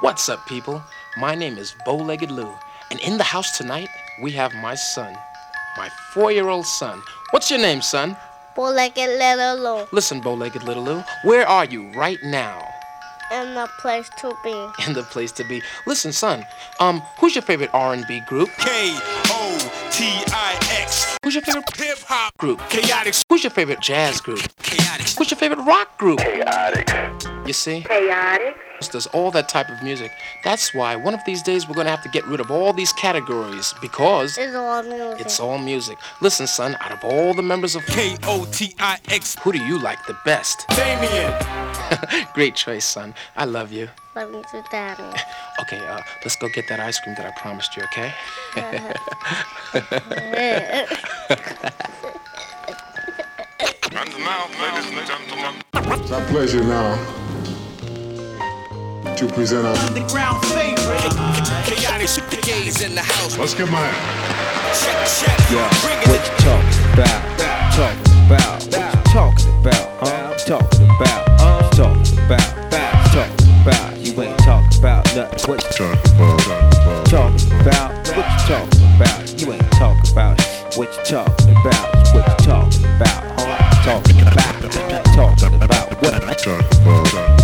What's up, people? My name is Bow Legged Lou, and in the house tonight, we have my son, my four year old son. What's your name, son? Bow-legged little Lou Listen, Bow Legged Little Lou, where are you right now? in the place to be. In the place to be. Listen, son, um, who's your favorite R&B group? K O T I X. Who's your favorite Hip hop. group? K-Otix. Who's your favorite jazz group? K-Otix. Who's your favorite rock group? K-Otix. You see? K-Otix. There's all that type of music. That's why one of these days we're gonna have to get rid of all these categories because It's all music. it's all music. Listen, son, out of all the members of K O T I X. who do you like the best? Damien. Great choice, son. I love you. Love you do daddy. Okay, uh, let's go get that ice cream that I promised you, okay? And now, ladies and gentlemen, It's our pleasure now to present our. Underground favorite. K-Otix. In the house. Let's get mine. Check, check. Yeah, Bring what it. you talking about? Talking about? What you talking about? Huh? Talking about? Talking about? Talking about? You ain't talking about nothing. What you talking about? Talking about? Talking about what? I talk about.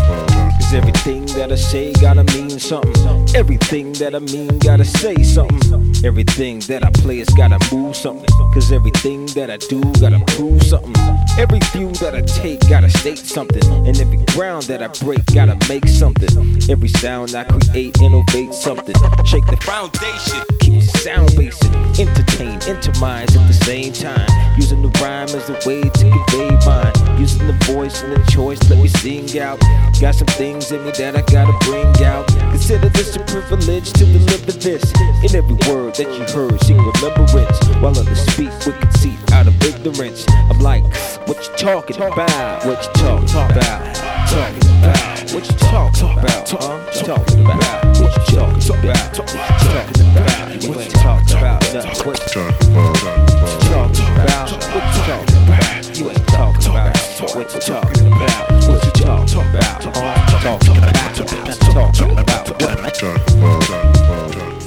Cause everything that I say gotta mean something. Everything that I mean gotta say something. Everything that I play has gotta move something. Cause everything that I do gotta prove something. Every view that I take gotta state something. And every ground that I break gotta make something. Every sound I create, innovate something. Shake the Foundation. keep the sound basic, entertain, interminds at the same time. Using the rhyme as a way to convey mine. Using the voice and the choice, let me sing out. Got some things in me that I gotta bring out. Consider this a privilege to deliver this. In every word that you heard, seek remembrance. While others speak with conceit out of ignorance. I'm like, what you talking about? What you talking about? Talking about? What you talking about? Huh? Talking about? What you talking about? What you talking about? What you ain't talking about nothing. What you talking what you talking about. What you talking about? Talking about? Talking about what?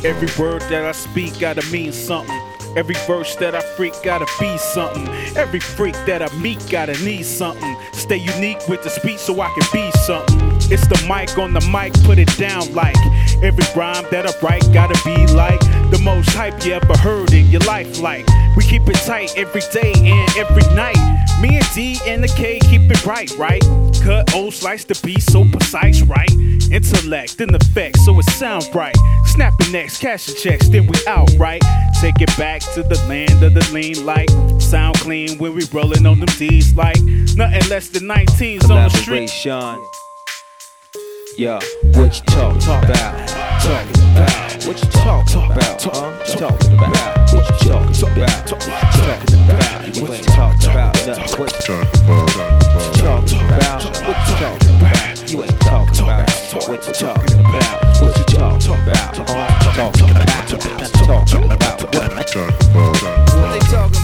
Every word that I speak gotta mean something. Every verse that I freak gotta be something. Every freak that I meet gotta need something. Stay unique with the speech so I can be something. It's the mic on the mic, put it down like every rhyme that I write gotta be like the most hype you ever heard in your life. Like we keep it tight every day and every night. Me and D and the K keep it right, right? Cut old slice the beat so precise, right? Intellect and effect so it sounds right. Snapping necks, cashing checks, then we out, right? Take it back to the land of the lean like sound clean when we rolling on them D's like nothing less than 19s on the street. Yeah, what you talking about? Talking about. What you talking about? Huh? Talking about. What you talking about? Talking about. You ain't talking about nothing. What you talking about? What you talking about? You ain't talking about what you talking about. What you talking about? Talking about. Talking about what? They talking about?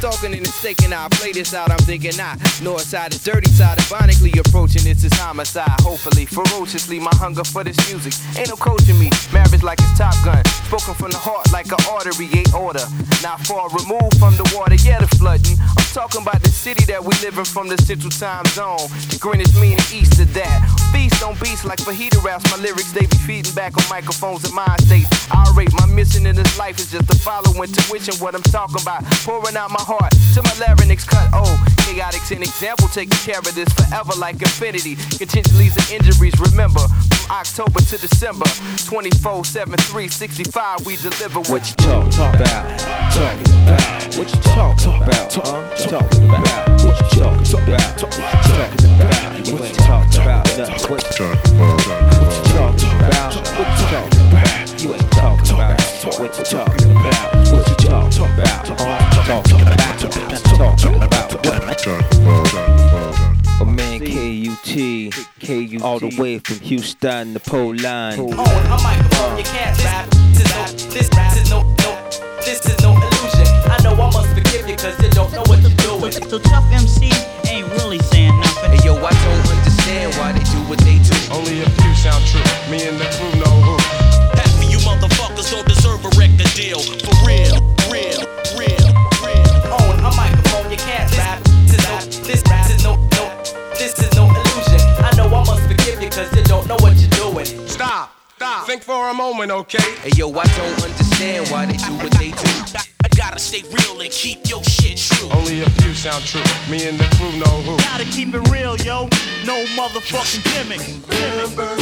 Stalking and mistaken. I play this out. I'm thinking I. North side is dirty side. Ironically approaching this is homicide. Hopefully, ferociously, my hunger for this music ain't no coaching me. Marriage like it's Top Gun. Spoken from the heart like an artery, ain't order. Not far removed from the water, yeah, the flooding. I'm talking about the city that we live in from the central time zone. The Greenwich mean east of that. Feast on beats like fajita wraps. My lyrics, they be feeding back on microphones in mind states. I rate my mission in this life is just to follow intuition. What I'm talking about, pouring out my heart to my larynx cut. Oh, K-Otix's an example, taking care of this forever like infinity. Contingencies and injuries, remember, October to December, 24 7 365, we deliver What you talk, talk about? Talking about. What you talk talk about? Huh? Talking about. What you talk about? Talking about. You talking about nothing. What you talking about? K-U-T, all the way from Houston to Poland. Oh, a microphone, you can't rap. This is no, this, this is no, no, this is no illusion. I know I must forgive you cause you don't know what you're doing. So tough MC a moment, okay? Hey yo, I don't understand why they do what they do. I gotta stay real and keep your shit true. Only a few sound true. Me and the crew know who. Gotta keep it real, yo. No motherfucking gimmick. Remember,